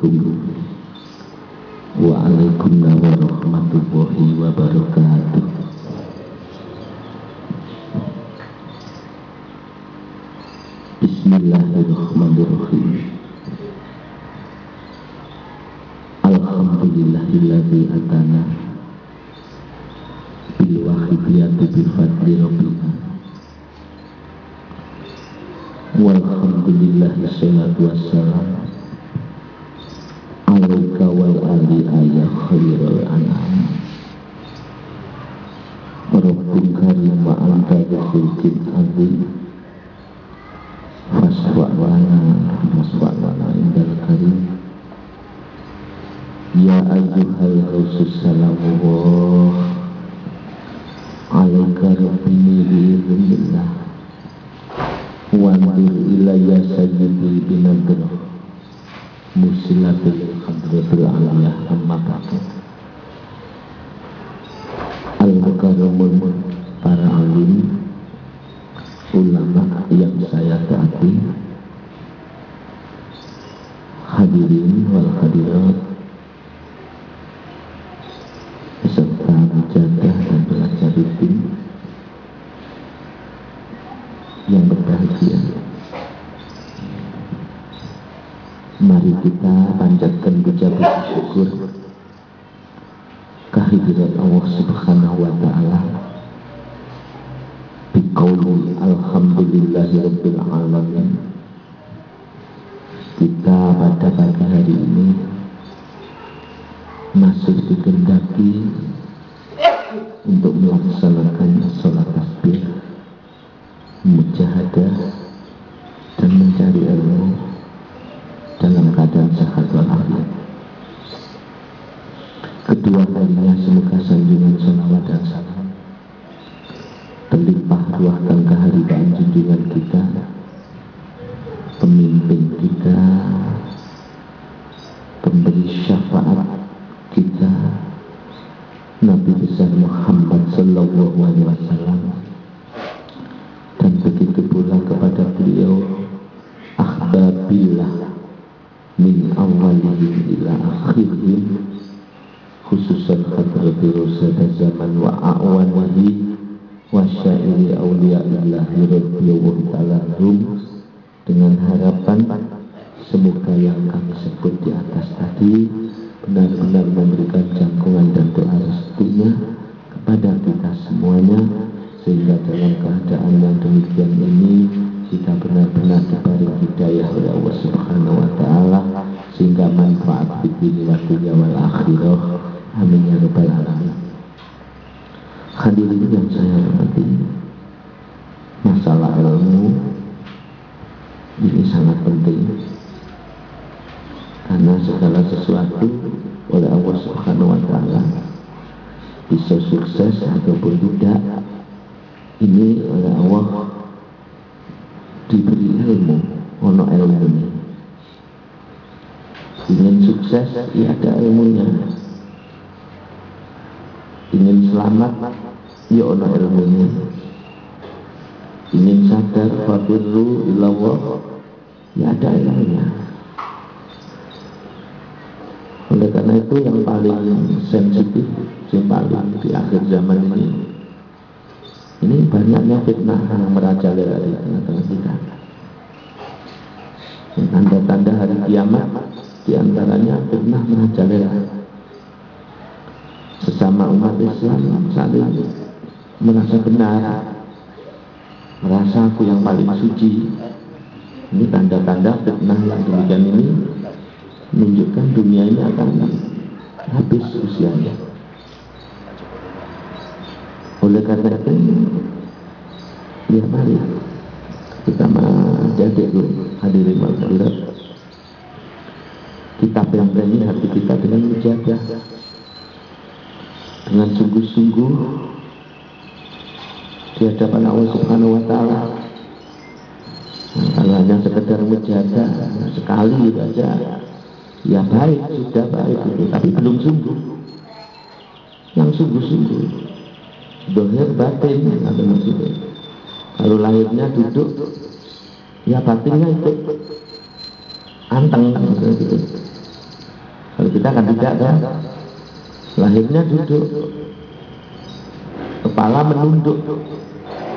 Assalamualaikum. Waalaikumsalam warahmatullahi wabarakatuh. Bismillahirrahmanirrahim. Alhamdulillahilladzi atana bil wahidiyati bi fadli rabbina. Walhamdulillahi salatu wassalam Thank you. Syukur kehadiran Allah Subhanahu wa taala. Biqauli alhamdulillahi rabbil alamin. Kita pada pagi hari ini masih dikendaki untuk melaksanakan sholat tasbih, mujahadah, dan mencari ilmu dalam keadaan sehat walafiat. Kedua kalinya semoga sanjungan salawat dan salam. Terlimpah ruahkan kehadiran junjungan kita, akhir zaman ini ini banyaknya fitnah yang merajalela di tengah-tengah kita. Tanda-tanda hari kiamat di antaranya fitnah merajalela. Sesama umat Islam saling merasa benar, merasa aku yang paling suci. Ini tanda-tanda fitnah yang demikian ini menunjukkan dunia ini akan habis usianya. Oleh karena itu, ya mari kita menjadi hadirin masyarakat. Kita berani hati kita dengan menjaga. Dengan sungguh-sungguh. Di hadapan Allah Subhanahu wa taala. Kalau hanya sekedar menjaga sekali itu aja ya baik sudah baik. Itu tapi belum sungguh. Yang sungguh-sungguh dohir batin ada maksudnya kalau lahirnya duduk. Ya batinnya itu anteng gitu kan tidak kan? Lahirnya duduk. Kepala menunduk.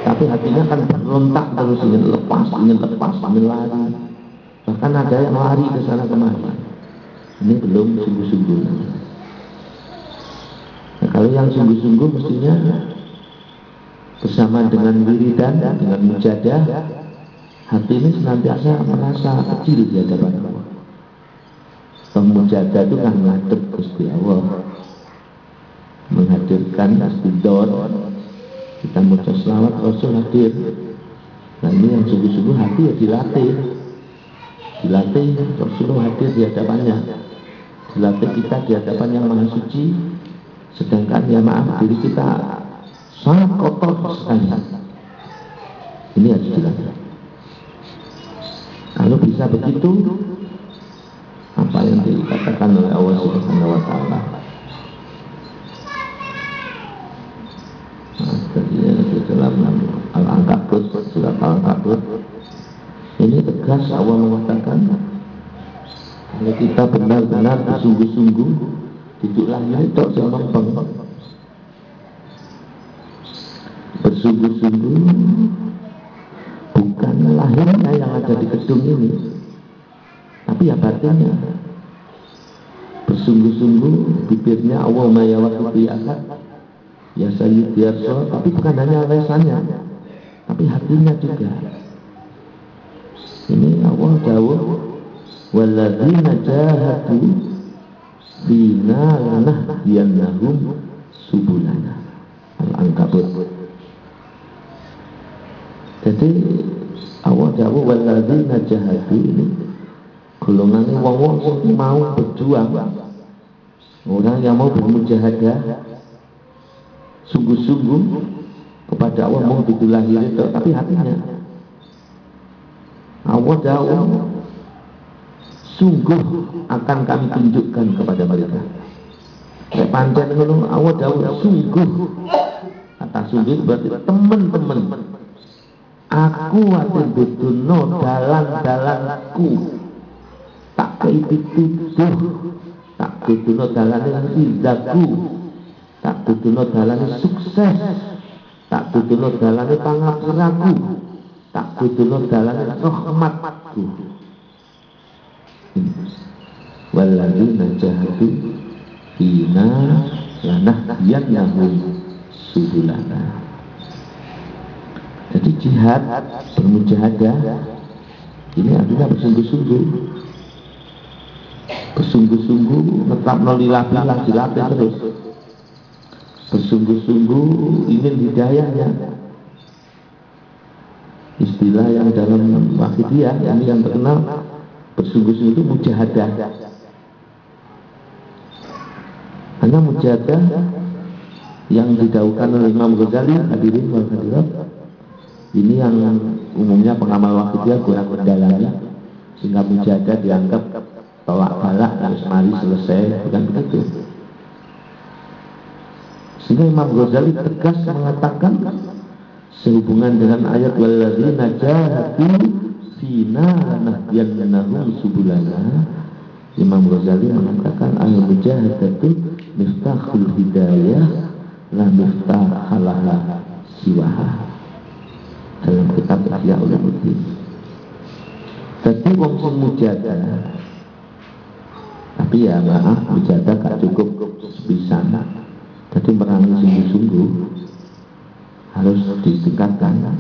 Tapi hatinya kan berontak terus ingin lepas ingin lepas ingin lari. Bahkan ada yang lari ke sana kemari. Ini belum sungguh-sungguh. Nah, kalau yang sungguh-sungguh mestinya bersama dengan wiridan dengan mujadah hati ini senantiasa merasa kecil di hadapan Allah. Pemujadah itu kan ngadep Gusti Allah. Menghadirkan astidor kita mau selawat Rasul hadir. Nah ini yang sungguh-sungguh hati ya dilatih. Dilatih Rasulullah hadir di hadapannya. Dilatih kita di hadapan yang maha suci sedangkan ya maaf diri kita sangat kotor sekali ini harus dilatih kalau bisa begitu apa yang dikatakan oleh Allah Subhanahu wa taala? Dalam Al-Ankabut surat Al-Ankabut ini tegas Allah mengatakan kalau kita benar-benar bersungguh-sungguh duduklah ini tok semempeng bersungguh-sungguh bukan lahirnya yang ada di gedung ini tapi ya batinnya bersungguh-sungguh bibirnya Allah ya waktu akad ya Sayyid ya tapi bukan hanya lesannya tapi hatinya juga. Ini Allah jawab walladzina jahadu fina lanahdiyannahum subulana. Al-ankabut jadi Allah jawab walladzina jahadu. Ini golongan wong-wong mau berjuang. Orang yang mau bermujahadah sungguh-sungguh kepada Allah mau lahir itu tapi hatinya. Allah jauh sungguh akan kami tunjukkan kepada mereka. Kayak pancen ngono Allah jauh sungguh kata sungguh berarti teman-teman aku ati betuno dalan-dalanku tak keipitutuh tak betuno dalan yang izaku tak tutuno dalane sukses tak tutuno dalane pangapuraku. Tak tutuno dalane rahmatku. Walladzina jahadu fina lanahdiyannahum subulana jadi jihad bermujahadah ini artinya bersungguh-sungguh. Bersungguh-sungguh tetap nolilah-bilah dilatih terus. Bersungguh-sungguh ingin hidayahnya istilah yang dalam wakidiyah ini yang terkenal. Bersungguh-sungguh itu mujahadah. Karena mujahadah yang didaukan oleh Imam Ghazali hadirin wal hadirat ini yang umumnya pengamal wakidiyah kurang mendalami sehingga mujahadah dianggap tolak balak harus mari selesai bukan begitu? Sehingga Imam Ghazali tegas mengatakan sehubungan dengan ayat walladzina jahadu fina lanahdiyannahum subulana. Imam Ghazali mengatakan al mujahadatu miftahul hidayah la miftah halaha siwaha dalam kitab Ihya Ulumuddin. Jadi wong sing mujahadah tapi ya maaf mujahadah gak cukup bisa jadi merangi sungguh-sungguh harus ditingkatkan.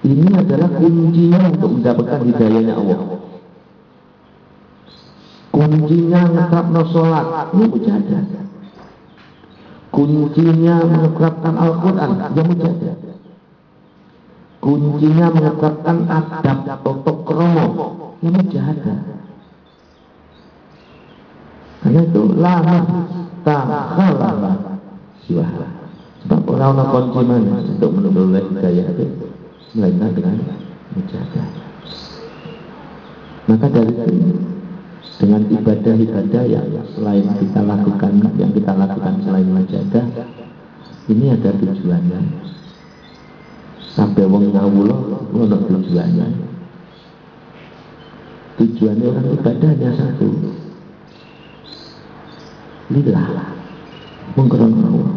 Ini adalah kuncinya untuk mendapatkan hidayahnya Allah. Kuncinya no sholat, ini mujahadah. Kuncinya mengeterapkan Al-Quran, ya mujahadah. Kuncinya mengeterapkan adab atau kromo, ya mujahadah. Karena itu lama takhalah siwaha. Sebab orang-orang kunci mana untuk menurut hidayah itu melainkan dengan menjaga. Maka dari itu dengan ibadah-ibadah yang selain kita lakukan yang kita lakukan selain menjaga ini ada tujuannya sampai wong ngawulo ngono tujuannya tujuannya orang ibadahnya satu. Lillah. Mengkrono Allah.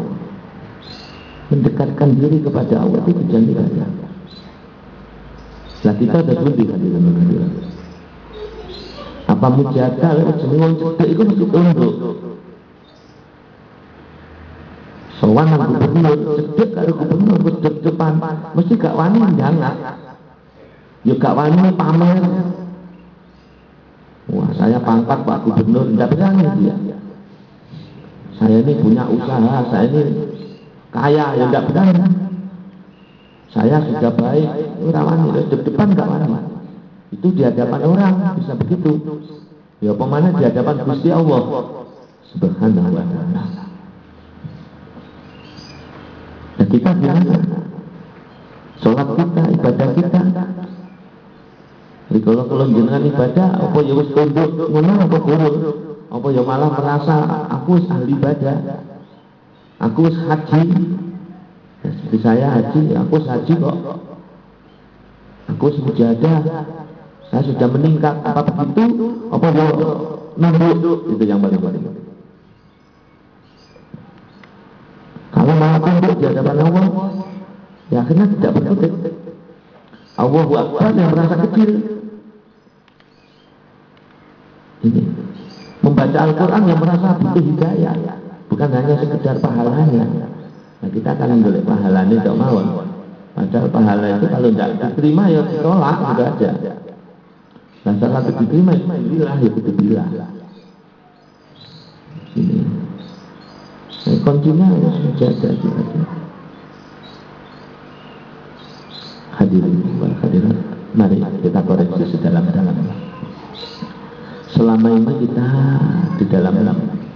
Mendekatkan diri kepada Allah itu tujuan ibadah lah kita ada lebih hadirin hadirin apa mujadah lewat jeneng wong cedek itu mesti sowan nang gubernur cedek karo gubernur wis depan mesti gak wani jangan ya gak wani pamer. Wah saya pangkat Pak Gubernur tidak berani dia. Saya ini punya usaha saya ini kaya ya tidak berani. Saya sudah baik rawani di depan gak wani. Itu di hadapan orang bisa begitu. Ya pemana di hadapan Gusti Allah? Subhanahu wa ta'ala dan kita gimana sholat kita ibadah kita. Kalau kalau jenengan ibadah apa ya wis tunduk? Ngono apa kurun apa ya malah merasa aku wis ahli ibadah. Aku wis haji. Seperti saya haji aku wis haji kok. Aku wis mujadah saya sudah meningkat. Apa begitu? Apa ya nunduk? Itu yang paling penting kalau malah tunduk di hadapan Allah ya akhirnya tidak berkutik. Allahu Akbar yang merasa kecil. Ini. Membaca Al-Quran yang merasa butuh hidayah. Bukan hanya sekedar pahalanya. Nah kita akan ambil pahalanya tidak mau padahal pahala itu kalau tidak diterima ya ditolak gitu aja. Nah salah satu diterima ya itu bilah ini kuncinya harus menjaga kita hadirin hadirin mari kita koreksi sedalam-dalamnya selama ini kita di dalam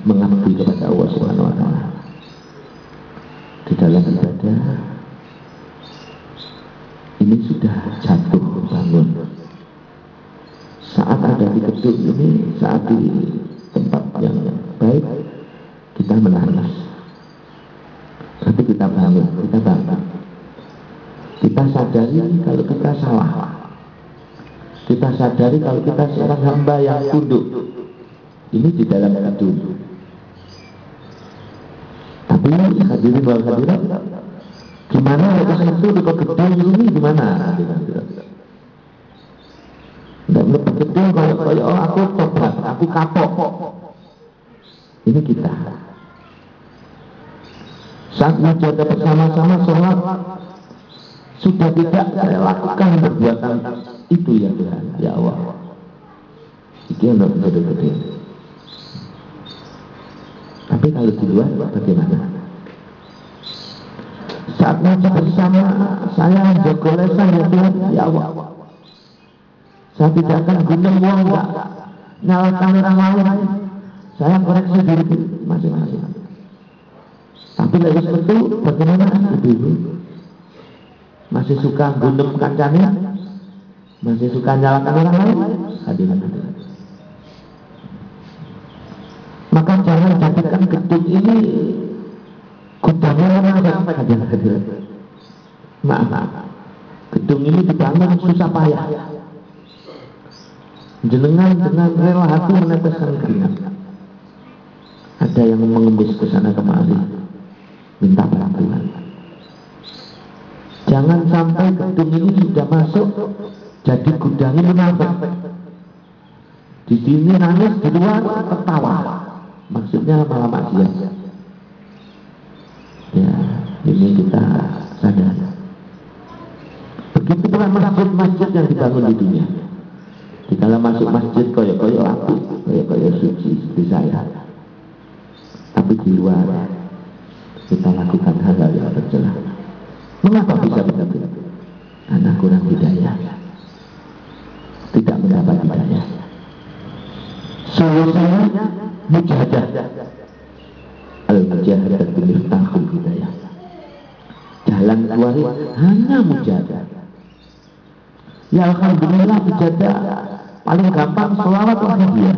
mengabdi kepada Allah Subhanahu wa taala. Di dalam ibadah ini sudah jatuh bangun. Saat ada di gedung ini, saat di tempat yang baik, kita kita bangun, kita sadari kalau kita salah. Kita sadari kalau kita seorang hamba yang tunduk. Ini di dalam gedung tapi hadirin wal hadirat gimana kalau itu di gedung ini? Gimana? Tidak melepas gedung kalau oh aku tobat aku kapok. Ini kita saat menjaga bersama-sama sholat sudah tidak saya lakukan perbuatan itu ya Tuhan. Ya Allah. Itu yang gede-gede tapi kalau di luar bagaimana? Saat ngaji bersama saya jago lesan ya Tuhan. Ya Allah. Saya tidak akan guna uang enggak nyalakan orang lain. Saya koreksi diri masing-masing tapi lagi betul bagaimana dulu masih suka gundem kancane masih suka nyalakan orang lain? Hadirin hadirin maka jangan jadikan gedung ini gudangnya orang hadirin hadirin maaf maaf. Gedung ini dibangun susah payah. Jenengan dengan rela hati meneteskan keringat. Ada yang mengembus ke sana kemari minta bantuan Jangan sampai gedung ini sudah masuk jadi gudangnya munafik. Di sini nangis, di luar tertawa. Maksudnya malah maksiat. Ya, ini kita sadar. Begitu pula masjid-masjid yang dibangun di dunia. Di dalam masuk masjid koyo-koyo aku, koyo-koyo suci di saya. Tapi di luar kita lakukan hal-hal yang tercela. Mengapa bisa begitu? Karena kurang hidayah. Tidak mendapat hidayah. Solusinya mujahadah. Al-mujahadah tahun hidayah. Jalan keluar hanya mujahadah. Ya Alhamdulillah mujahadah paling gampang selawat dia.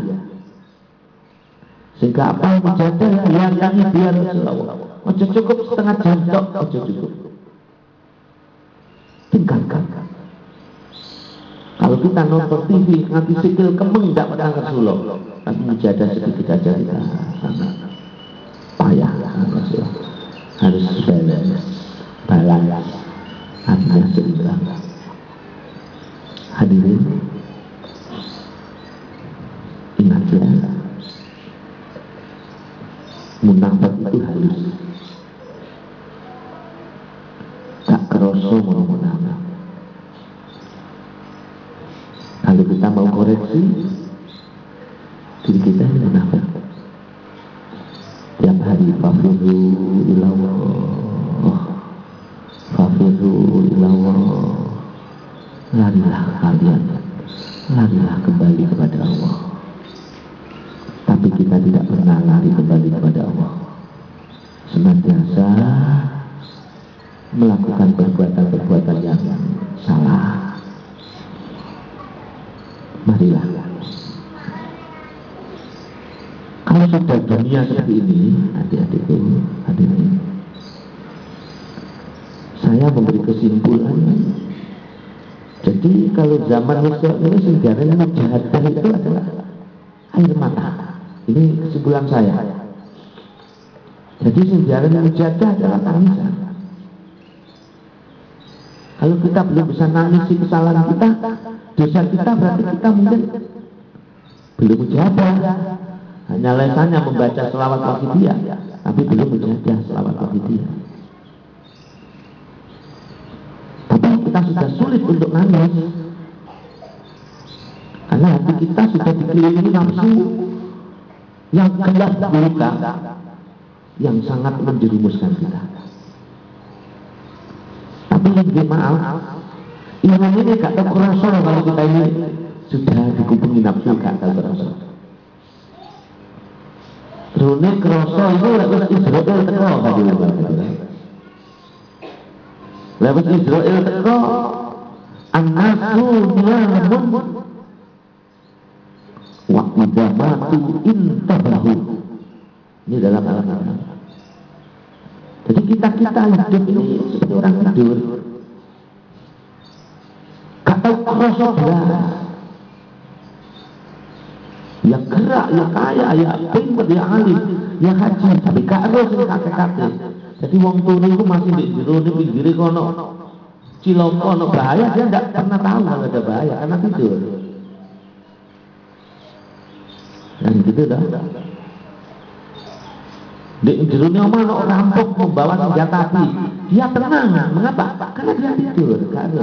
Sehingga apa mujahadah yang kami biar selawat. Ojo cukup setengah jam tok, ojo cukup tinggalkan. Kalau kita nonton TV, nanti sikil kemeng tidak pada Rasulullah. Tapi mujadah sedikit aja kita sana. harus balance balance artinya seimbang hadirin ingatlah munafik itu halus mau munafik kalau kita mau koreksi diri kita ini munafik tiap hari fafiru ilallah. Fafiru ilallah. Larilah kalian. Larilah kembali kepada Allah tapi kita tidak pernah lari kembali kepada Allah senantiasa melakukan perbuatan-perbuatan yang salah. Marilah. Kalau sudah dunia seperti ini adik-adikku hadirin saya memberi kesimpulan. Jadi kalau zaman Mesir ini sejarahnya mujahadah itu adalah air mata. Ini kesimpulan saya. Jadi sejarahnya mujahadah adalah tangisan kalau kita belum bisa nangisi kesalahan kita dosa kita berarti kita mungkin belum mujahadah hanya lesannya membaca selawat wafidiyah tapi belum mujahadah selawat wafidiyah tapi kita sudah sulit untuk nangis. Karena hati kita sudah dikelilingi nafsu yang gelap luka yang sangat menjerumuskan kita yang maaf iman ini gak tahu kerasa kalau kita ini sudah dikumpulin nafsu gak tahu kerasa Rune kroso itu lewat Israel teko tadi Lewat Israel teko Anasu niyamun Wa idamatu intabahu Ini dalam Al-Quran Jadi kita-kita hidup ini seperti orang tidur Belas ya gerak, ya kaya, ya pinter, ya alim, ya haji, tapi gak ada kate-kate. Jadi wong turu itu masih di jero di pinggir kono ciloko kono bahaya dia tidak pernah tahu kalau ada bahaya karena tidur. Dan gitu dah. Di ini omah orang rampok membawa senjata api. Dia tenang. Mengapa? Karena dia tidur. Gak.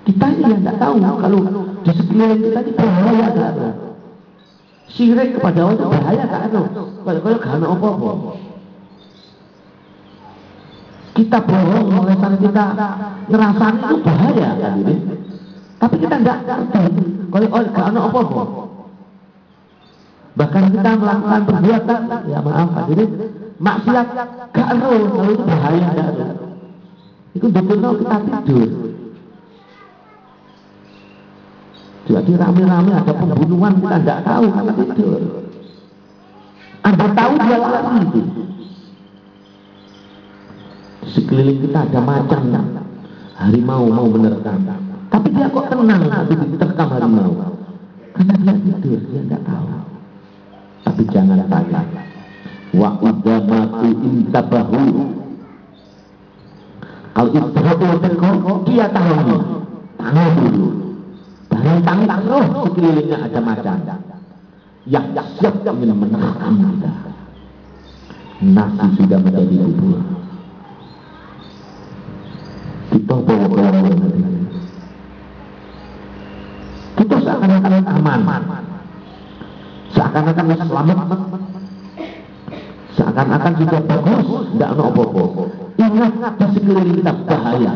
Kita ini yang tidak tahu kalau di sekeliling kita ini bahaya gak ada. Syirik kepada itu bahaya gak ada. Kalau kalau gak apa-apa. Kita bohong mengesahkan kita ngerasain itu bahaya kan ini. Tapi kita tidak ngerti. Kalau oh, gak apa-apa. Bahkan kita melakukan perbuatan, ya maaf hadirin, maksiat gak ada kalau itu bahaya gak ada. Itu betul kita tidur. Jadi rame-rame ada pembunuhan kita tidak tahu karena tidur. Anda tahu dia lari itu. Sekeliling kita ada macan harimau mau menerkam. Tapi dia kok tenang tapi diterkam harimau. Karena dia tidur, dia tidak tahu. Tapi jangan tanya. Wa idamatu intabahu. Kalau itu dia tahu. Tahu dulu. Bentang roh sekelilingnya ada macan yang siap ingin menerkam kita. Nasi sudah menjadi bubur. Kita bawa-bawa Kita seakan-akan aman. Seakan-akan selamat. Seakan-akan sudah bagus. Tidak ada apa-apa. Ingat di sekeliling kita bahaya.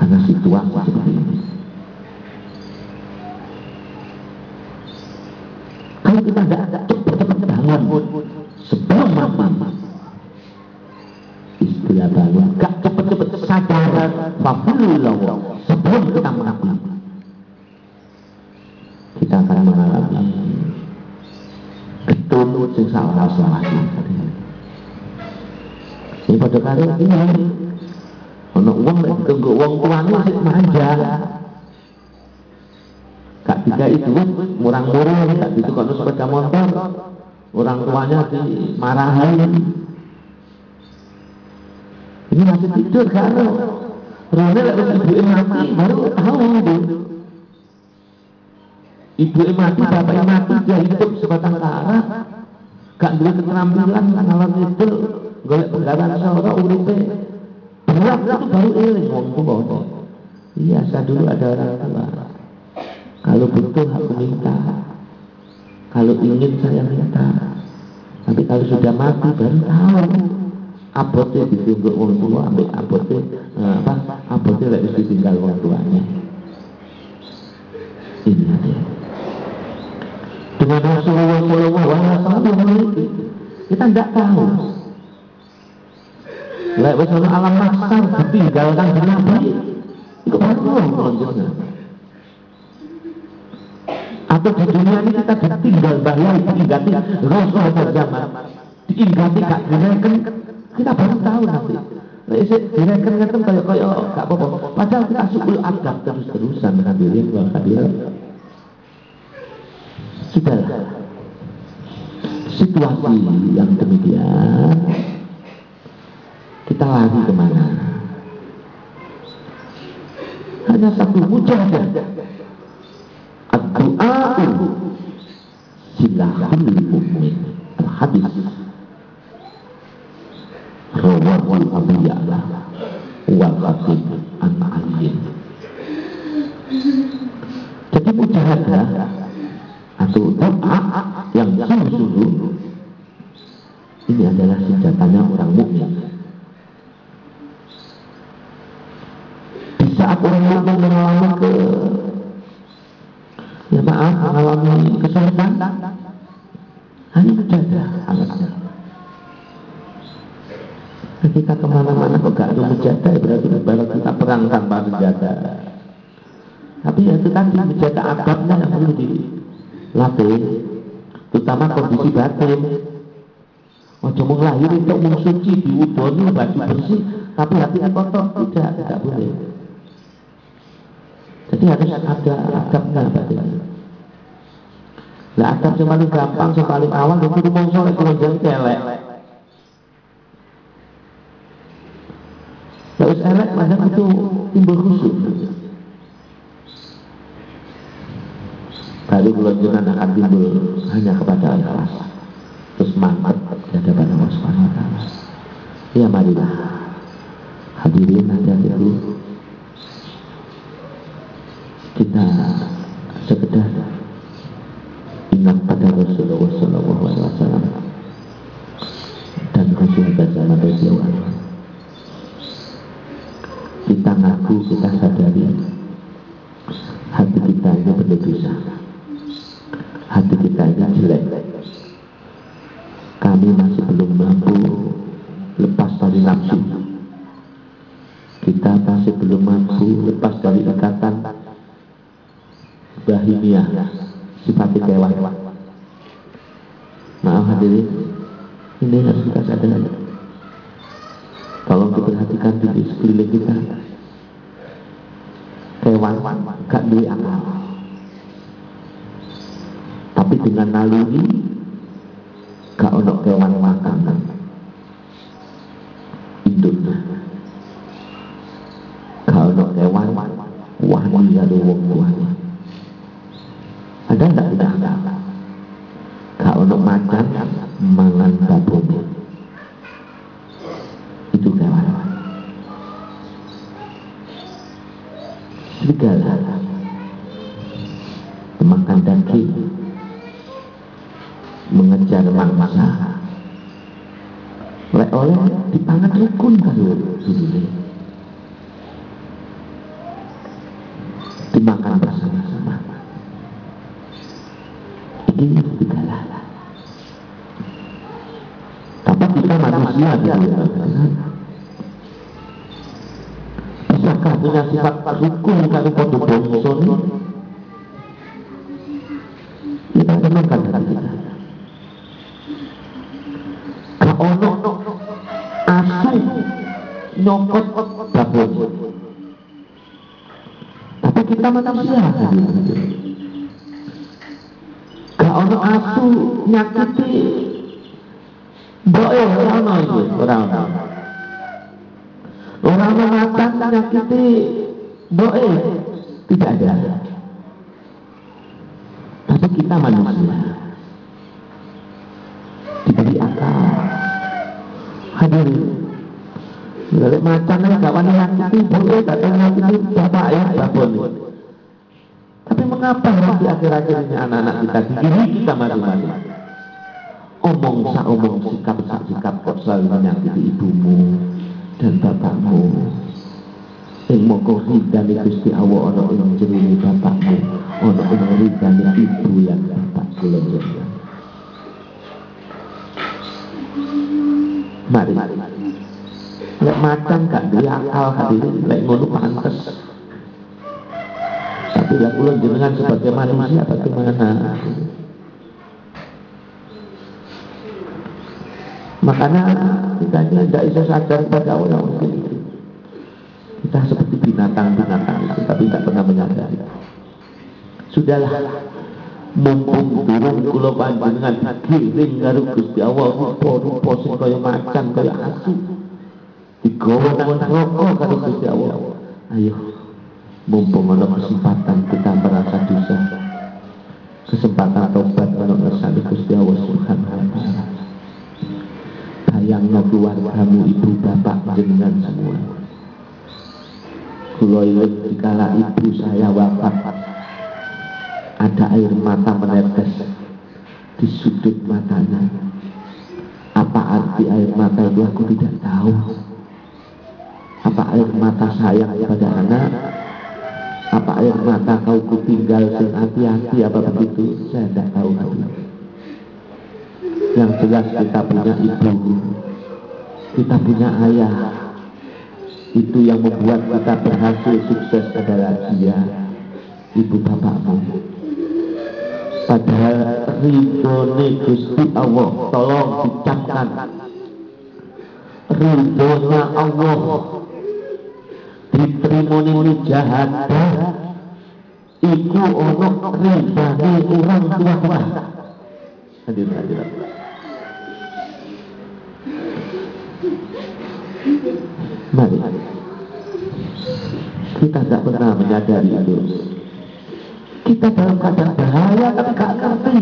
karena situasi seperti ini. Kalau kita tidak cepat-cepat bangun sebelum mati, istilah bangun, gak cepat-cepat sadar, fafulillah sebelum kita mati, kita akan mengalami getun sing salah-salah ini pada kali ini. Ono uang nek ditunggu uang tuane sik manja. Tiga itu murang-murang tak kalau sepeda motor. Orang tuanya dimarahin ini masih tidur kan Rone lek ibu mati baru tahu itu ibu mati bapak mati dia hidup sebatang kara. Gak dulu keterampilan ngalor itu golek penggalan seorang uripe. Berat itu baru wong tuwa iya saya dulu ada orang tua kalau butuh aku minta. Kalau ingin saya minta. Tapi kalau sudah mati baru tahu. Abotnya ditunjuk orang tua ambil abotnya eh, apa abotnya lagi ditinggal orang tuanya. Ini aja. Dengan Rasulullah Shallallahu Alaihi Wasallam kita tidak tahu. Lek wis alam maksar ditinggalkan di Nabi. Itu baru menunjuknya atau di dunia ini kita ditinggal bahaya diingati Rasul zaman. Diingati gak direken. Kita baru tahu nanti. Direken ngeten kaya kaya gak apa-apa. Padahal kita sukul adab terus-terusan hadirin wa hadirat Sudahlah. Situasi yang demikian kita lari ke mana? Hanya satu mujahadah Ad-du'a'u silahul Jadi Atau yang sungguh-sungguh Ini adalah senjatanya orang saat orang mukmin mengalami ke maaf mengalami kesulitan hanya menjaga ketika ke mana-mana kok gak ada menjaga berarti ibarat kita perang tanpa menjaga. Tapi ya itu tadi menjaga adabnya yang perlu dilatih. Terutama kondisi batin. Ojo mau lahir itu mau suci diudoni baju bersih tapi hatinya kotor tidak tidak boleh. Jadi harus ada adabnya batin lah adab yang paling gampang, yang paling awal itu rumong soleh kalau jadi kelek. Terus elek macam itu timbul khusyuk. Baru bulan jenang akan timbul hanya kepada ikhlas. Terus mantap di hadapan Allah Subhanahu Wa Taala. Ya marilah hadirin itu kita sekedar wani karo wong asu nyokot babon tapi kita manusia. Gak ono asu nyakiti. Boe ora ono itu ora ono. Ora ono nyakiti. Boe tidak ada. Tapi kita manusia. Diberi akal. Hadirin Lek macan gak wani nyakiti boe gak nyakiti bapak ya babon tapi mengapa di akhir-akhir ini anak-anak kita diri kita masing-masing omong sak omong sikap sak sikap kok selalu menyakiti ibumu dan bapakmu. Yang moko ridani Gusti Allah ana ing jerone bapakmu ana ing ridani ibu yang bapak kula Mari, mari. Lek macan gak duwe akal hadirin, lek ngono pantes. Tapi lah kula jenengan sebagai manusia bagaimana? Makanya kita ini tidak bisa sadar pada mungkin itu. Kita seperti binatang-binatang itu, tapi tidak pernah menyadari. Sudahlah, mumpung turun kula panjenengan giring karo Gusti Allah rupa-rupa sing kaya macan kaya asu. Digawa nang neraka karo Gusti Allah. Ayo, mumpung ada kesempatan kita merasa dosa kesempatan tobat kalau ngersani Gusti Allah Subhanahu wa taala. Sayangnya keluargamu ibu bapak dengan semua. Kalau ingat dikala ibu saya wafat ada air mata menetes di sudut matanya. Apa arti air mata itu aku tidak tahu air mata sayang pada anak. Apa air mata kau ku tinggal sing hati-hati apa begitu? Saya tidak tahu tapi yang jelas kita punya ibu. Kita punya ayah. Itu yang membuat kita berhasil sukses adalah dia ibu bapakmu. Padahal ridhone Gusti Allah tolong dicapkan ridhona Allah ditrimoni mujahadah iku ono ribane orang tua tua hadir hadir mari. Kita tidak pernah menyadari itu kita dalam keadaan bahaya tapi gak ngerti.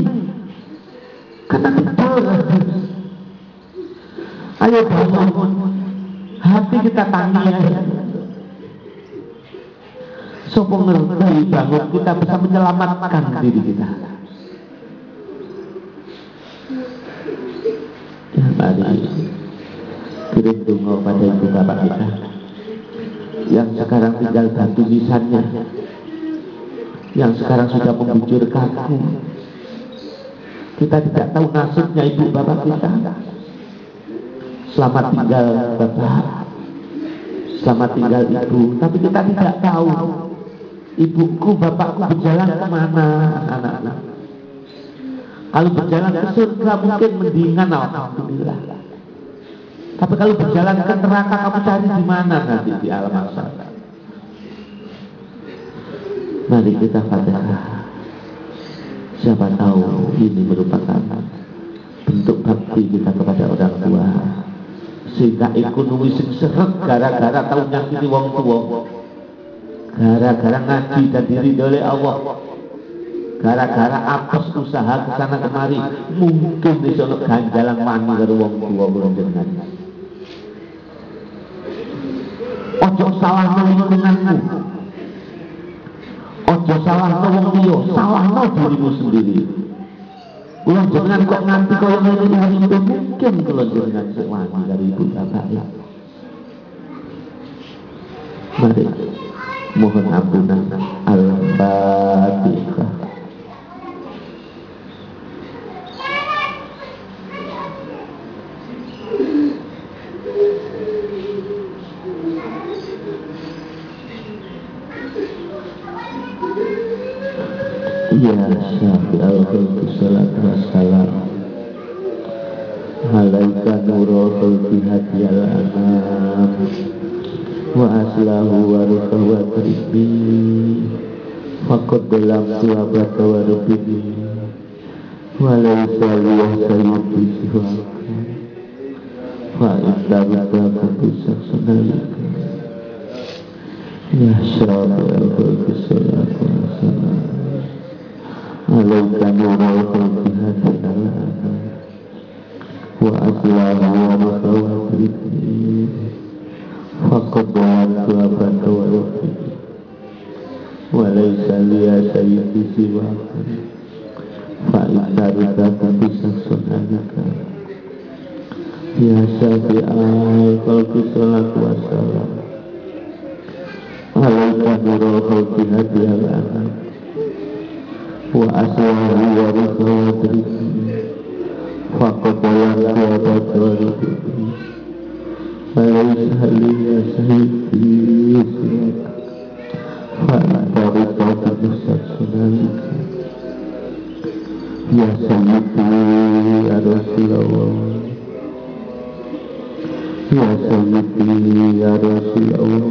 Karena betul ayo bangun hati kita tangis Sopo ngerti bangun kita bisa menyelamatkan diri kita. Ya, mari kirim dungo pada ibu bapak kita. Yang sekarang tinggal batu nisannya. Yang sekarang sudah membujur kaku. Kita tidak tahu nasibnya ibu bapak kita. Selamat tinggal bapak. Selamat tinggal ibu. Tapi kita tidak tahu ibuku, bapakku berjalan ke mana anak-anak. Kalau berjalan ke surga mungkin mendingan Alhamdulillah. Tapi kalau berjalan ke neraka kamu cari di mana nanti di alam asal. Mari kita fatihah. Siapa tahu ini merupakan bentuk bakti kita kepada orang tua. Sehingga ekonomi sing seret gara-gara tahu nyakiti wong tua gara-gara ngaji dan diri oleh Allah. Gara-gara apes usaha ke sana kemari. Mungkin di sana ganjalan mani dari wong tua belum dengan ojo salah lingkunganmu ojo salah wong liya salah dirimu sendiri. Ulang jangan kok nganti yang ini itu mungkin kalau jangan sewani dari ibu bapak. Mari mohon ampunan al-fatihah Ya Syafi al-Khulki salatu wassalam Alaika nurul khulki hadiyal anam wa aslahu wa rufa wa karibi Fakut dalam suabata wa rubini وليس لي سيدي سواك فإن رضاك بشخصنيك يا شافع الخلق الصلاة والسلام عليك نور الخلق هذه الأمان وأسلام ومخاوتي فقد ضللت أبدا ورفقي وليس لي سيدي سواك فإن رضاك بشخصنيك Ya syafi'al qalbi salatu wassalam Alaika nurul qalbi hadiyal anak Wa aswahu wa rikhawadriki Faqadalan kuwabat walidiki Falaysa liya sayyidi siwak Fa'anta rikhawadriki Nusat sunalika Ya sayyidi ya Rasulullah Ya Sayyidi Ya Rasulullah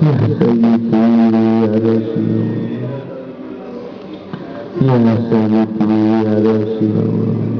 Ya Sayyidi Ya Rasulullah Ya Sayyidi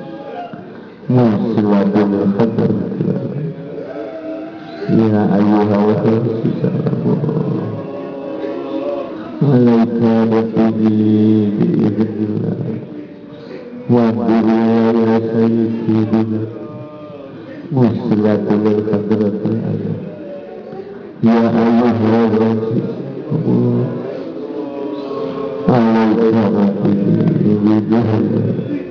Musilatul khadar Ya Rasul salamu Alaika bi'idhni Wa wa'adini ya sayyidi bi'idhni Musilatul Ya ayuhal wajib Alaika bidahya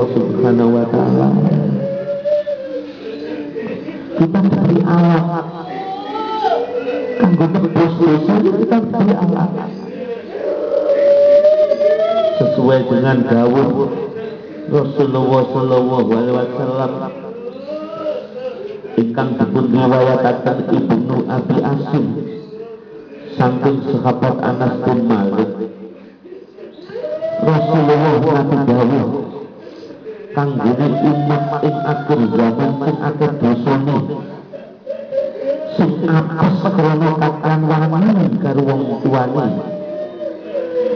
Allah Subhanahu wa taala. Kita beri alat kanggo tebus dosa kita beri alat sesuai dengan dawuh Rasulullah sallallahu alaihi wasallam. Ingkang dipun riwayataken Ibnu Abi Asim. Saking sahabat Anas bin Malik. Rasulullah nabi dawuh kanggone umat ing akhir zaman sing akeh dosane sing apes krana kakan wani karo wong tuane.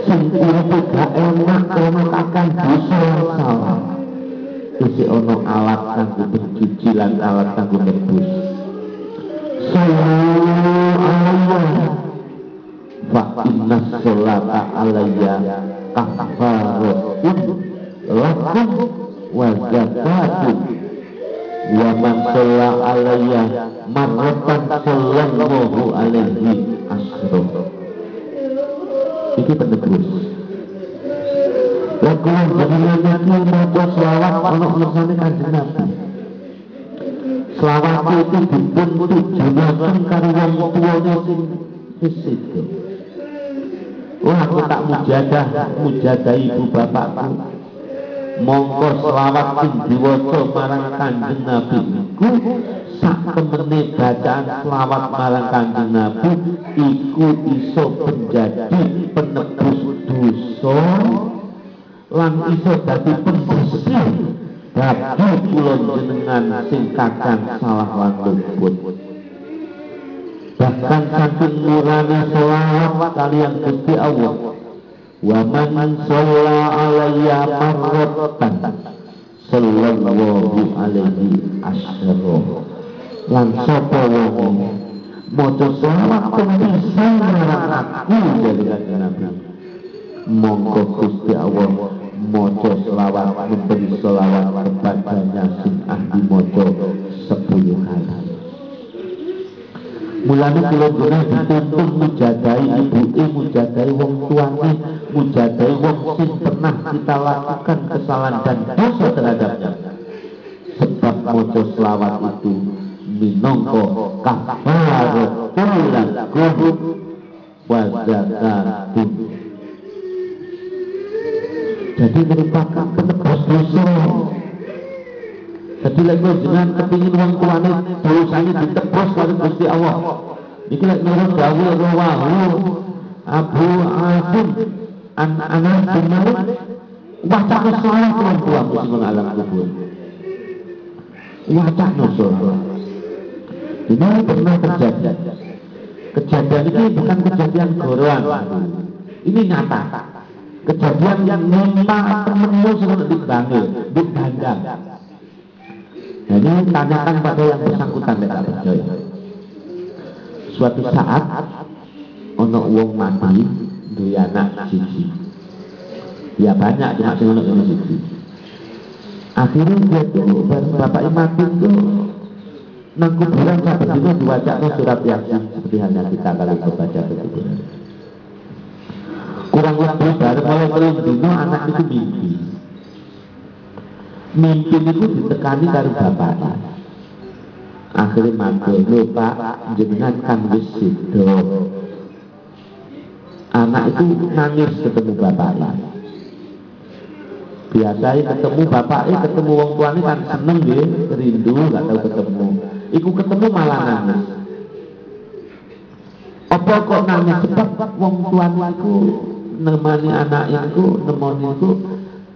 Sing uripe gak enak krana kakan dosa salah. Isih ana alat kanggo mencuci lan alat kanggo nebus Sallallahu Fa inna sholata alayya kafaratun lakum wa zakatun wa man sholla alayya marratan sallallahu alaihi asro Iki penebus Lan kula jenengan niki maca selawat ana ngersane Kanjeng Nabi. Selawat itu dipun tujunaken karo tuwane sing fisik. Wah, aku tak mujadah, mujadah ibu bapakku. Mongko selawat sing diwaca marang Kanjeng Nabi iku sak temene bacaan selawat marang Kanjeng Nabi iku iso menjadi penebus dosa lan iso dadi pembersih bagi kula jenengan sing kakang salah lan luput bahkan saking murane selawat kalian Gusti Allah wa man shalla alayya marratan sallallahu alaihi asyara lan sapa wong Moco selawat pempisah marang aku kanjeng Nabi. Monggo Gusti Allah moco selawat memberi selawat kepadanya sing ahli moco sepuluh kali. Mulane kula jenengan dituntun mujadai ibuke, mujadai wong tuane, mujadai wong sing pernah kita lakukan kesalahan dan dosa terhadapnya. Sebab moco selawat itu minangka kafaratul lakum wa zakatun. Jadi merupakan penebus dosa. Jadi lek jenengan kepingin wong tuane dosane ditebus karo Gusti Allah. Iki lek nurut dawuh rawahu Abu Asim an Anas bin Malik wacana salat wong tua sing alam kubur. Wacana salat. Ini pernah terjadi. Kejadian ini bukan kejadian goroan. Ini nyata. Kejadian yang menimpa temenmu sebelum dibangun, dibandang. Jadi tanyakan pada yang bersangkutan tidak percaya. Suatu saat ono wong mati duwe anak siji. Ya banyak cuma sing ono siji. Akhirnya dia tuh bapak mati itu nang kuburan itu diwajak surat yasin seperti hanya kita kalau baca ke kuburan. Kurang lebih dari kalau kalau dino anak itu mimpi. Mimpi itu ditekani dari bapaknya. Akhirnya mantul lupa jenengan kan wis Anak itu nangis ketemu bapaknya. Biasanya ketemu bapaknya, ketemu wong tuanya kan seneng ya, rindu, gak tahu ketemu. Iku ketemu malah nangis. Apa kok nangis sebab wong tuanya itu nemani anak itu, nemoni itu,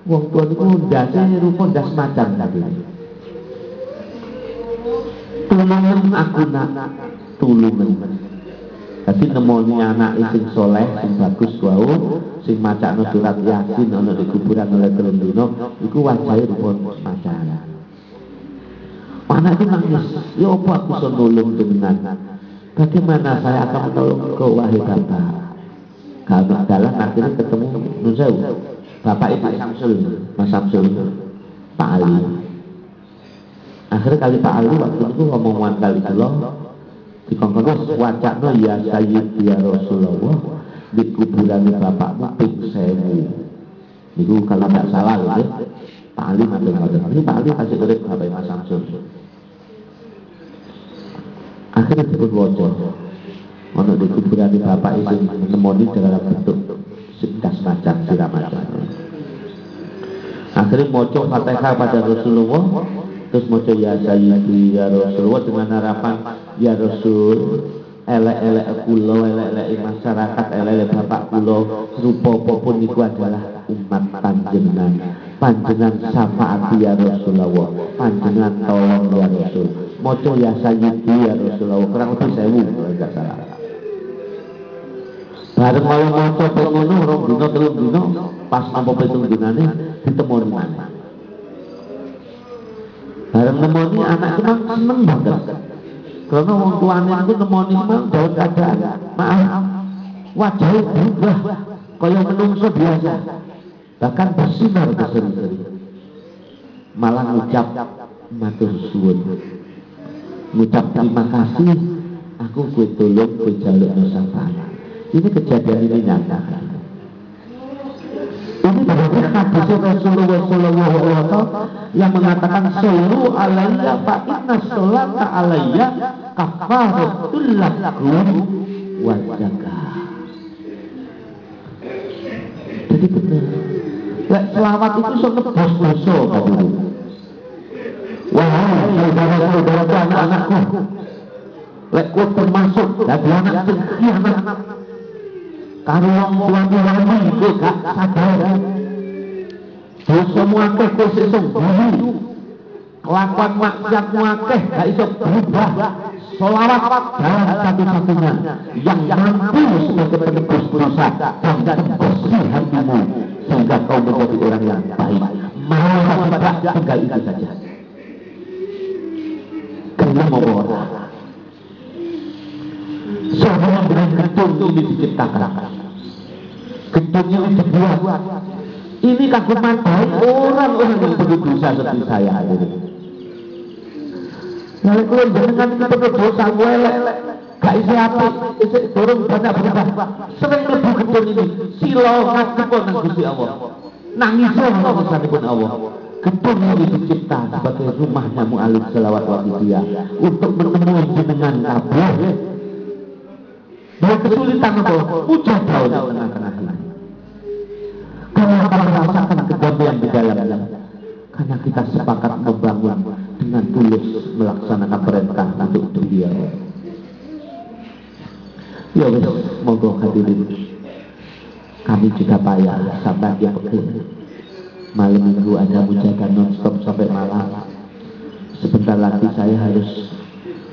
wong tua itu dasnya rupa das macan tadi. Tulungan aku nak, tulungan. Jadi nemoni anak sing soleh, sing bagus wau, sing macakno surat yasin ana di kuburan oleh telung dino, iku wajahe rupa macan. Anak itu nangis, ya apa aku bisa nolong dengan Bagaimana saya akan menolong kau wahai bapak? Kalau dalam akhirnya ketemu Nusau. Bapak itu Samsul, Mas Samsul, Pak Ali. Akhirnya kali Pak Ali waktu itu ngomongan kali Allah, di kongkong wacana ya Sayyid ya Rasulullah di kuburan bapakmu ping sewu. Itu kalau tidak salah ya, Pak Ali nanti ngotot. Ini Pak Ali kasih urip Bapak Mas Samsul. Akhirnya disebut wajah. Ono di kuburan bapak itu menemoni dalam bentuk sekas macam sirah macam. Akhirnya moco fatihah pada Rasulullah. Terus moco ya sayyidi ya Rasulullah dengan harapan ya Rasul elek-elek kulo elek-elek masyarakat elek-elek bapak kulo rupa apa pun itu adalah umat panjenengan. Panjenengan syafaat ya Rasulullah. Panjenengan tolong ya Rasul. Moco ya sayyidi ya Rasulullah. Kurang lebih sewu kalau tidak salah Bareng malam moco pengono rong dino telung dino pas nampa pitung dinane ditemoni mana. Bareng nemoni anak itu mang seneng banget. Karena wong tuane itu nemoni mang dalam keadaan maaf wajahnya berubah kaya menungso biasa. Bahkan bersinar berseri-seri. Malah ngucap matur suwun. Ngucap terima kasih aku kue tolong kue jaluk nusantara. Ini kejadian ini nyata. Ini berarti hadis Rasulullah Sallallahu Alaihi Wasallam yang mengatakan solu alayya fa inna sholata alayya kafaratul lakum wa Jadi benar. Ya, selawat itu sebut dosa kata Wahai saudara-saudaraku anak-anakku, lek termasuk dari anak anak karo wong tuane wani kowe gak sadar dosamu akeh kowe sesuk guru kelakuan maksiatmu akeh gak iso berubah Solawat jalan satu-satunya yang mampu sebagai penebus dosa dan bersih hatimu sehingga kau menjadi orang yang baik. Malah tidak tinggal itu saja. Karena mau orang hubungan dengan gedung ini diciptakan. Gedung ini dibuat. Ini kagum madai orang-orang yang penuh dosa seperti saya kalau jangan kita dosa welek, gak isi apa, isi dorong banyak berubah. Sering lebih gedung ini, silo ngakipun nang Gusti Allah. Nangisnya pun Allah. Gedung ini dicipta sebagai rumahnya mu'alif selawat dia untuk menemui jenengan kabeh. Dia kesulitan di tengah-tengah ini. Karena kita merasakan kedamaian di dalamnya. Karena kita sepakat membangun dengan tulus melaksanakan perintah untuk dunia. Ya wes, monggo hadirin. Kami juga payah sampai dia pergi. Malam minggu ada mujakan non-stop sampai malam. Sebentar lagi saya harus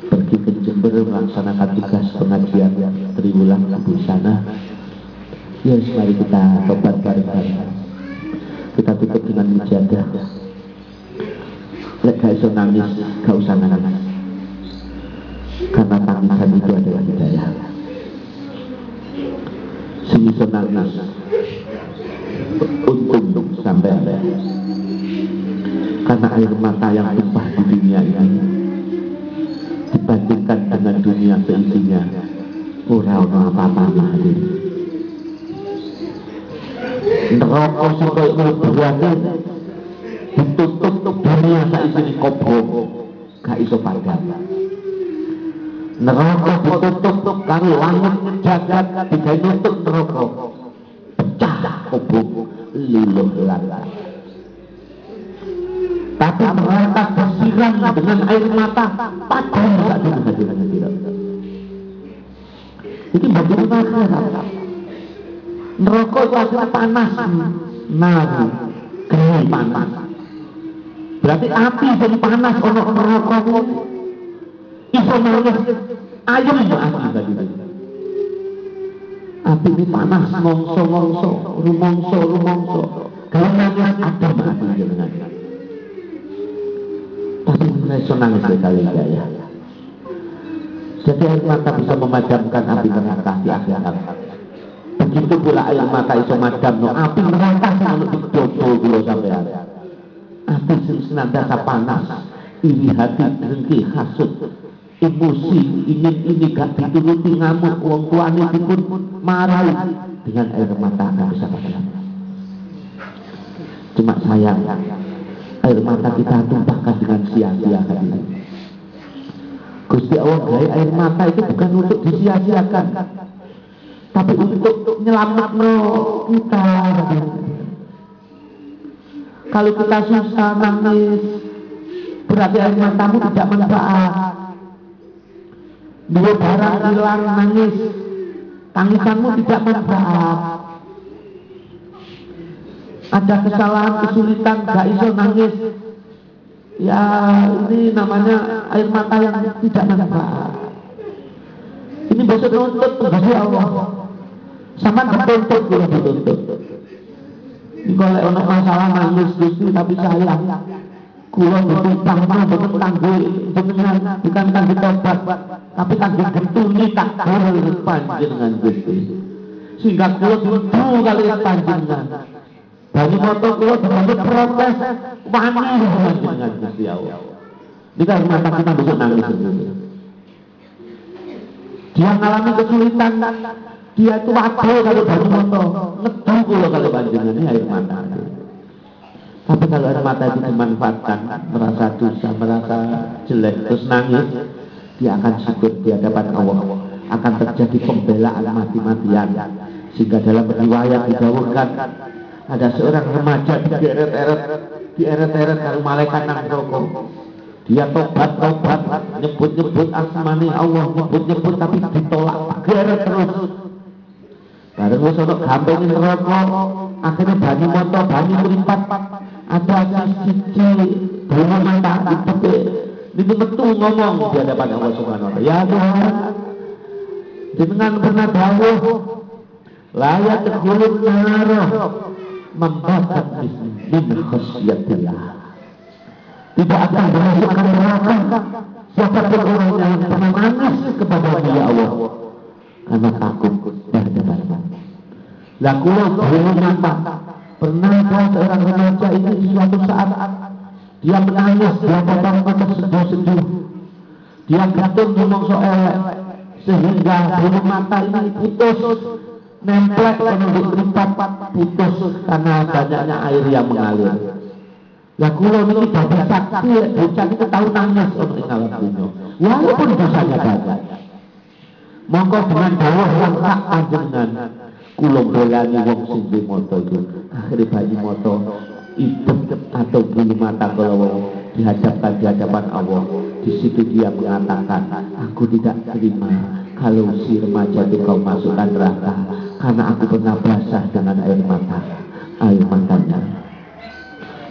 pergi ke Jember melaksanakan tugas pengajian triwulan di sana. Ya, mari kita tobat bareng-bareng. Kita tutup dengan mujadah. Lek gak iso nangis, gak usah nangis. Karena tangisan itu adalah hidayah. Sing iso nangis, untung sampai karena air mata yang tumpah di dunia ini dibandingkan dengan dunia seisinya. Ora apa-apa hadir neraka sing koyo mlebu ditutup dunia saisine kobong gak iso padam. Neraka ditutup karo langit jagat digawe nutup neraka. Pecah kobong luluh lala tapi mereka bersiram dengan air mata. Padam gak ada hadirannya tidak ini bagaimana neraka itu aslinya panas. Naru kering panas. Berarti api jadi panas ono neraka iso nangis ayam api tadi api ini panas mongso mongso rumongso rumongso nangis ada api dengan tapi iso nangis sekali ya. Jadi air mata bisa memadamkan api neraka di akhirat. Begitu pula air mata iso madam no api neraka sing didodo kula sampean. Api senantiasa panas iri hati dengki hasut emosi ingin ini gak dituruti ngamuk wong tuane dipun marahi dengan air mata nggak bisa padam cuma sayang air mata kita tumpahkan dengan sia-sia ini Gusti Allah gaya air mata itu bukan untuk disia-siakan tapi untuk nyelamatkan kita kalau kita susah nangis berarti air matamu tidak manfaat. Dua barang hilang nangis tangisanmu tidak manfaat ada kesalahan kesulitan gak iso nangis ya ini namanya air mata yang tidak manfaat ini besok nuntut bagi Allah sama dituntut kula dituntut. Kalau ono masalah nangis Gusti tapi sayang. Kula mboten pamrih mboten kanggo jenengan bukan kanggo tobat, tapi kanggo getuni takdir panjenengan Gusti. Sehingga kula dudu kali panjenengan. Bagi moto kula dibantu protes wani dengan Gusti Allah. Jika mata kita bisa nangis. Dia mengalami kesulitan dia itu wakil kalau baru moto ngedu kalau kalau panjenengan air mata tapi kalau air mata itu dimanfaatkan merasa dosa merasa jelek terus nangis dia akan syukur di hadapan Allah akan terjadi pembelaan mati-matian sehingga dalam riwayat didawurkan ada seorang remaja di eret-eret di eret-eret kalau malaikat nang rokok dia tobat tobat nyebut nyebut asmani Allah nyebut nyebut tapi ditolak geret terus Bareng wis ana gamping neraka, akhirnya banyu moto, banyu mripat ada siji bunga mata dipete. Niku metu ngomong di hadapan Allah Subhanahu wa taala. Ya Tuhan, dengan pernah dawuh layak terkulun naroh membakat min khasyatillah. Tidak akan dimasukkan neraka siapa pun orang yang pernah nangis kepada dia Allah. Karena takut berdebat. Lah kula belum mata pernah ada seorang remaja ini di suatu saat dia menangis dia datang ke terseduh-seduh dia gantung ngomong soal sehingga bulu mata ini putus nemplek menunduk tempat putus karena banyaknya air yang mengalir Ya kulo ini dadi saksi bocah itu tahu nangis untuk ing alam. Walaupun dosanya banyak. Monggo dengan dawuh yang tak panjenengan kulo bolani wong sing di moto itu. Akhirnya bayi moto hidup atau bulu mata kalau dihadapkan di hadapan Allah. Di situ dia mengatakan, aku tidak terima kalau si remaja itu kau masukkan neraka karena aku pernah basah dengan air mata. Air matanya.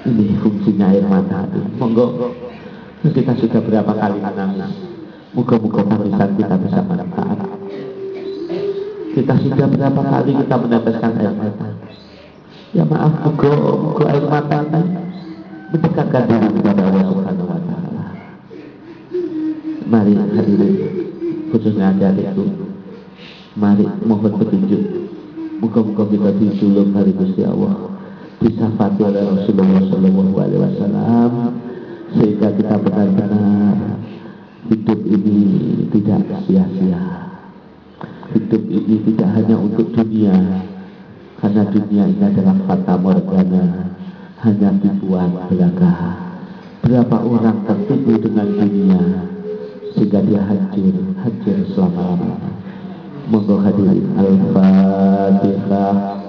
Ini fungsinya air mata monggo. Kita sudah berapa kali menangis? Muka-muka tangisan kita bisa manfaat kita sudah berapa kali kita meneteskan air mata? Ya maaf muka, muka air mata mendekatkan diri kepada Allah Subhanahu wa taala. Mari hadirin khususnya ada itu mari mohon petunjuk. Muka-muka kita ditulung hari Gusti Allah. Disafati oleh Rasulullah Wasallam. Sehingga kita benar-benar hidup ini tidak sia-sia. Hidup ini tidak hanya untuk dunia. Karena dunia ini adalah fata morgana. Hanya tipuan belaka. Berapa orang tertipu dengan dunia. Sehingga dia hancur hancur selama-lamanya monggo hadirin al-fatihah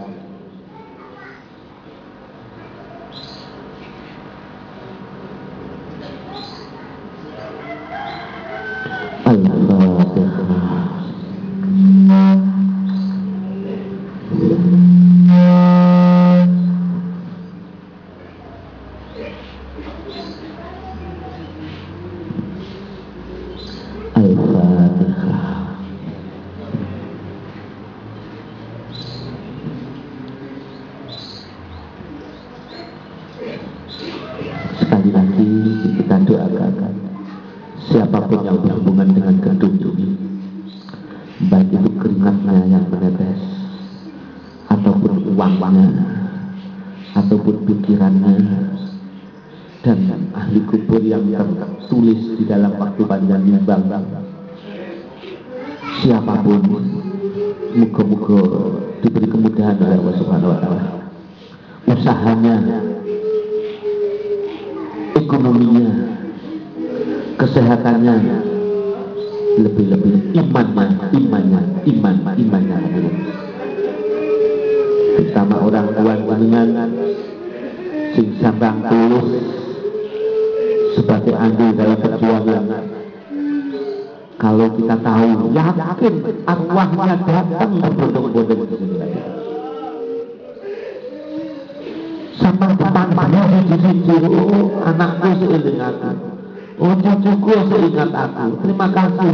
ekonominya, kesehatannya, lebih-lebih imannya, imannya, iman, imannya. Terutama orang tua dengan sing sambang tulus sebagai andil dalam perjuangan. Kalau kita tahu, yakin arwahnya datang berbondong-bondong sama tetangganya siji-siji oh anakku seingat aku. Oh cucuku seingat aku. Terima kasih.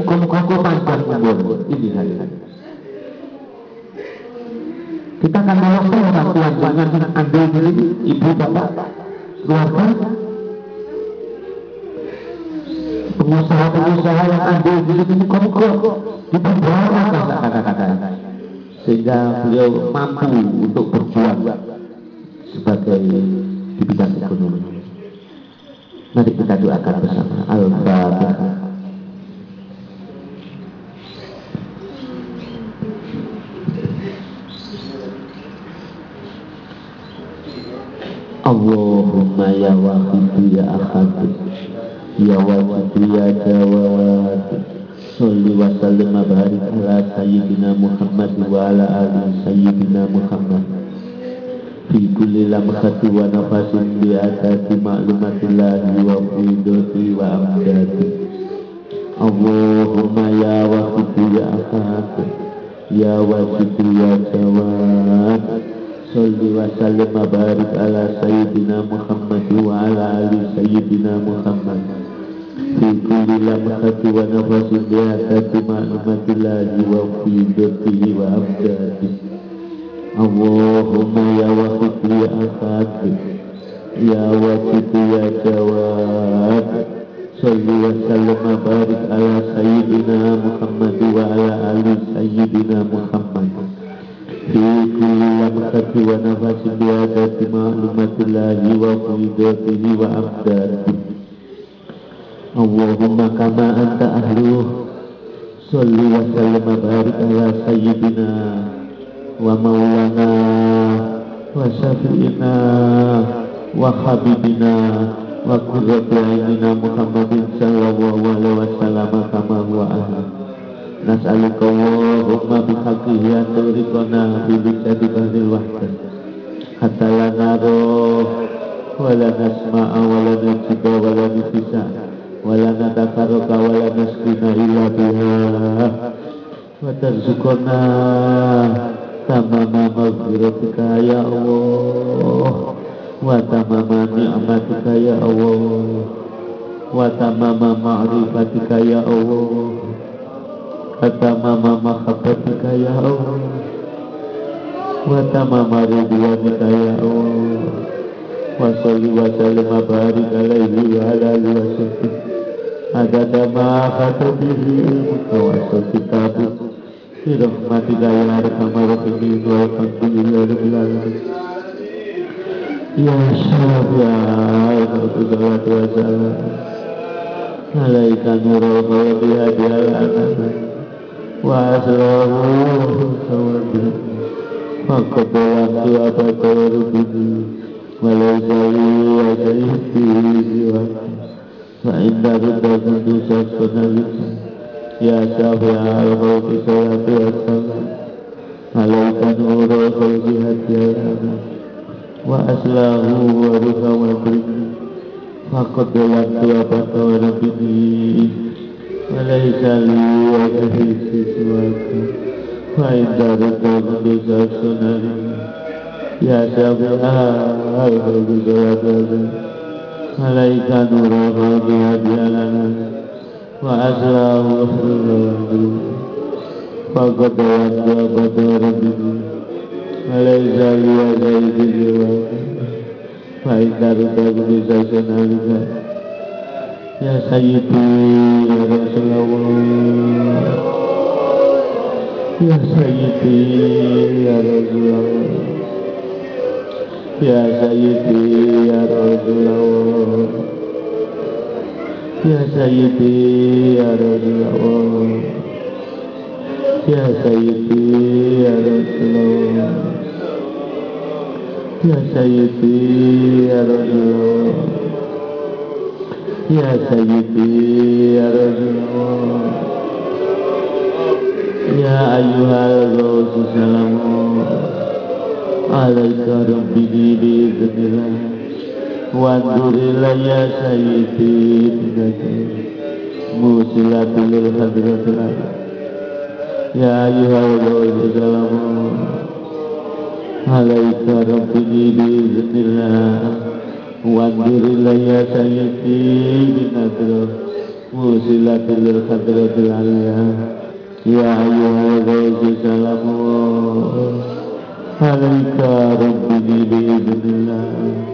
Muka-muka aku panjang umur ini hari kita akan melakukan bantuan jangan ambil diri ibu bapak keluarga. Pengusaha-pengusaha yang ambil milik muka-muka berapa kata-kata. Sehingga beliau mampu untuk berjuang sebagai di bidang ekonomi. Mari kita doakan bersama. Al-Fatihah. Allahumma ya wahidu ya ahadu Ya wajidu ya jawad Salli wa sallim wa ala sayyidina Muhammad wa ala ali sayyidina Muhammad fi kulli lamhati wa nafasin bi asati ma'lumatillahi wa wa amdati. Allahumma ya wasitu ya ya wasitu ya jawad. Salli wa sallim wa barik ala sayyidina muhammad wa ala ali sayyidina muhammad. Fi kulli lamhati wa nafasin bi wa qidati Allahumma ya wasit ya asad ya wasit ya jawad Salli wa sallam wa barik ala sayyidina Muhammad wa ala ali sayyidina Muhammad. Fi kulli lamkati wa nafasi biadati ma'lumatillahi wa kuidatihi wa abdati Allahumma kama anta ahluh. Salli wa sallam wa barik ala sayyidina Muhammad ومولانا وشفينا وحبيبنا وقرة عيننا محمد صلى الله عليه وسلم كما هو أهل نسألك اللهم بحقه أن تغرقنا في بسد بحر الوحدة حتى لا نرى ولا نسمع ولا نجد ولا نفسع ولا نتفرق ولا نسكن إلا بها وترزقنا tamama maghfiratika ya Allah. Wa tamama ni'matika ya Allah. Wa tamama ma'rifatika ya Allah. Wa tamama mahabbatika ya Allah. Wa tamama ridwanika ya Allah. Wa salli wa sallim wa barik alaihi wa ala alihi wa sahbihi. Adada ma khatabihi ilmuka wa kitabika برحمتك يا ارحم الراحمين والحمد لله رب العالمين يا شافع الصلاة والسلام عليك نور الخلق هدي الأنام وأسراه ثوابه فقد لم أبدا ربي وليس لي سيدي سواك فإن رد قدوس السنة يا شافع الخلق شافع السماء عليك نور الخلق هدينا وأسلاه ورث وبرك فقد ولدت وبك ونبني. وليس لي وكفيك سواك. وعند ربك بك السنن يا شافع الخلق شافع السماء عليك نور الخلق هدينا هدي لنا وأسراه وبرني فقد لم أبدا ربي وليس لي سيدي سواك فإن قدوس السنة يا سيدي يا رسول الله يا سيدي يا رسول الله. يا سيدي يا رسول الله. يا سيدي يا رسول الله يا سيدي يا رسول الله يا سيدي يا رسول الله يا سيدي يا رسول الله يا أيها الغوث سلام عليك ربي بإذن الله وانظر إلي يا سيدي بنك موصلة للحضرة العليا يا أيها الغوث سلام عليك ربي بإذن الله وانظر إلي يا سيدي بنظرة موصلة للحضرة العليا يا أيها الغوث سلام عليك ربي بإذن الله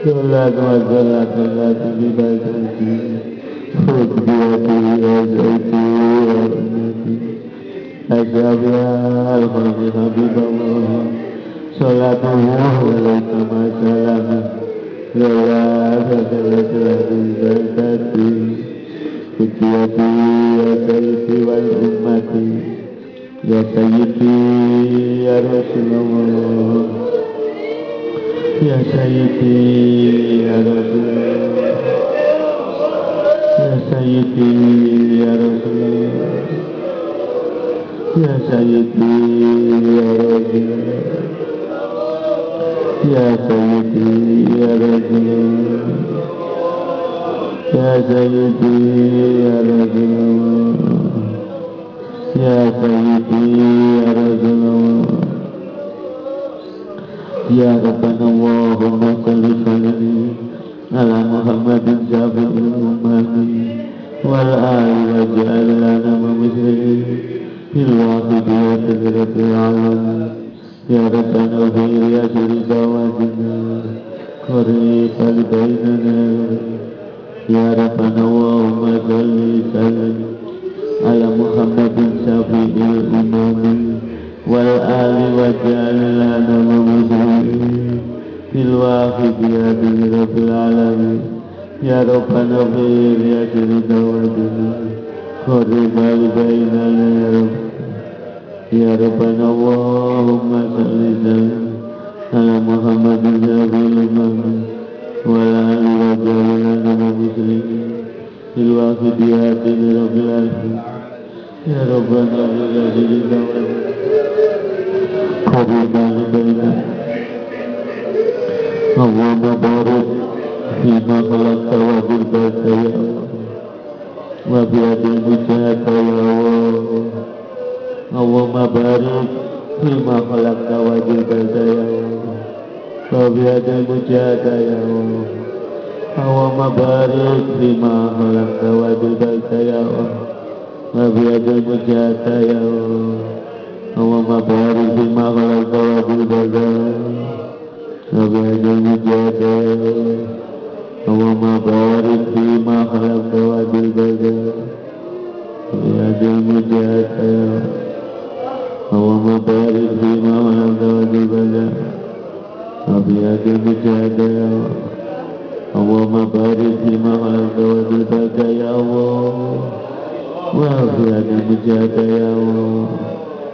Sholat wa salat Allah to be by Tunti, Khutbiyati wa Zaiti wa Ummati, Ashabiya al-Khulki Habibullah, Sholatuhu alayka ma salamu, Lola fasalat wa Zaitati, Khutbiyati wa Zaiti wa Ummati, Ya Sayyidi ya Rasulullah, يا سيدي يا رسول يا سيدي يا رسول يا سيدي يا رجل. يا سيدي يا رجل. يا سيدي يا رجل. Ya Sayyidi Ya Rasulullah يا ربنا اللهم صل وسلم على محمد جابر الأمامي والآل وجعل لنا ومسلمين في الواحد الواقفية رب العالمين يا ربنا اغفر يا شريك وادنا قريبا بيننا. يا ربنا اللهم صل وسلم على محمد شفيع الأمامي والآل واجعل لنا ومسلمين في يا رب العالمين. يا ربنا خير يا سيدنا ودنا قرب بيننا يا رب. يا ربنا اللهم صل على محمد شفيع الإمام والآل واجعل لنا ومسلمين في يا رب العالمين. يا ربنا يا سيدنا ودنا قرب بيننا اللهم بارك فيما خلقت وبالبرك يا الله وبيد المجاهد يا الله اللهم بارك فيما خلقت وبالبرك يا الله وبيد المجاهد يا الله اللهم بارك فيما خلقت وبالبرك يا الله وبيد المجاهد يا الله اللهم بارك فيما خلقت وبالبرك يا الله وبعد الوجود اللهم بارك فيما خلقت وبالبلد وبعد الوجود اللهم بارك فيما خلقت وبالبلد وبعد الوجود اللهم بارك فيما خلقت وبالبلد يا الله وبعد الوجود يا الله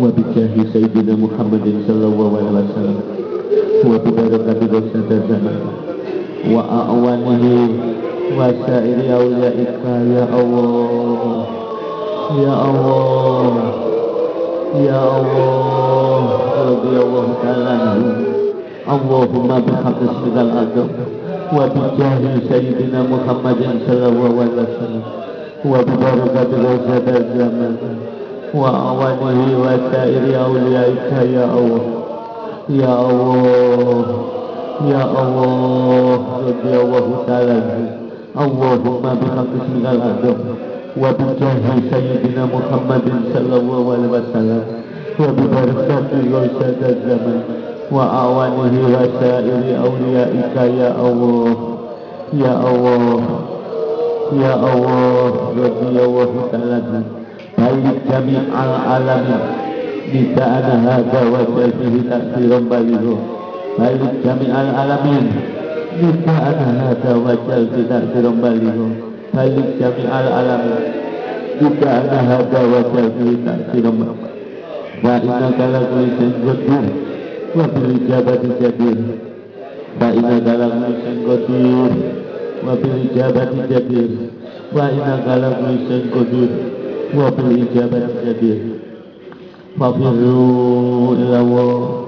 الرحمن الرحيم اللهم بحق اسمك الأعظم وبجاه سيدنا محمد صلى الله عليه وسلم وببركة رسالة الزمان وأعوانه وسائر أولئك يا الله يا الله يا الله رضي الله تعالى عنه اللهم بحق اسمك الأعظم وبجاه سيدنا محمد صلى الله عليه وسلم وببركة رسالة الزمان وأعوانه وسائر أولئك يا الله يا الله يا الله رضي الله تعالى عنه. اللهم بحق اسمك الأعظم وبجاه سيدنا محمد صلى الله عليه وسلم وببركة رشد الزمن وأعوانه وسائر أوليائك. يا الله يا الله يا الله رضي الله تعالى عنه. بارك جميع العالمين نداءنا هذا وجل فيه تأثيرا بليغا بارك جميع العالمين نداءنا هذا وجل فيه تأثيرا بليغا بارك جميع العالمين نداءنا هذا وجل فيه تأثيرا بليغا فإنك لكل شيء قدير وبالإجابة جدير فإنك لكل شيء قدير وبالإجابة جدير وإنك لكل شيء قدير وبالإجابة جدير ففروا إلى الله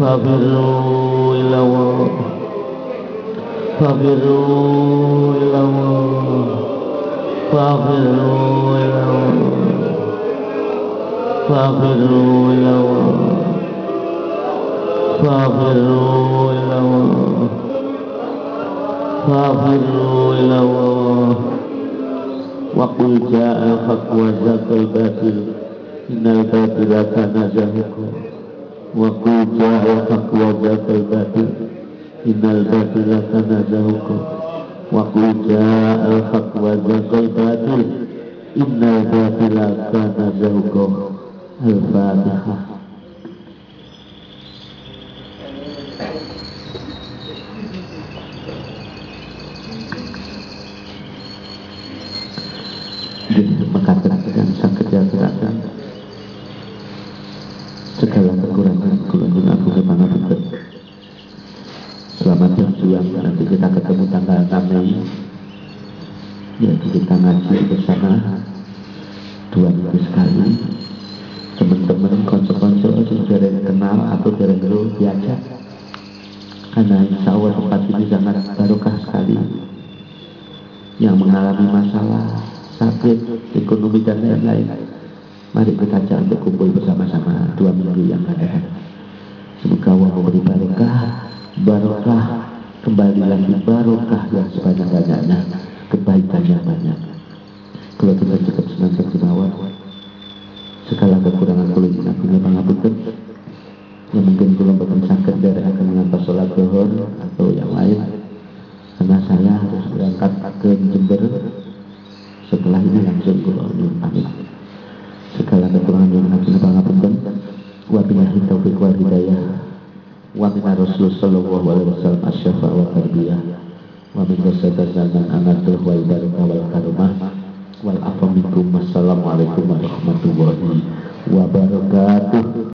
ففروا إلى الله ففروا إلى الله ففروا إلى الله ففروا إلى الله ففروا إلى الله ففروا إلى الله وقل جاء الحق وزهق الباطل إن الباطل كان زهقا وقل جاء الحق وزهق الباطل إن الباطل كان زهقا وقل جاء الحق وزهق الباطل إن الباطل كان زهقا الفاتحة. Sakit yang terakan segala kekurangan kula aku ke pangapunten selamat berjuang nanti kita ketemu tanggal 6 Mei. Yaitu kita ngaji bersama dua minggu sekali. Teman-teman konco-konco yang kenal atau dereng diajak. Karena insya Allah tempat ini sangat barokah sekali. Yang mengalami masalah ከማድረግ በታች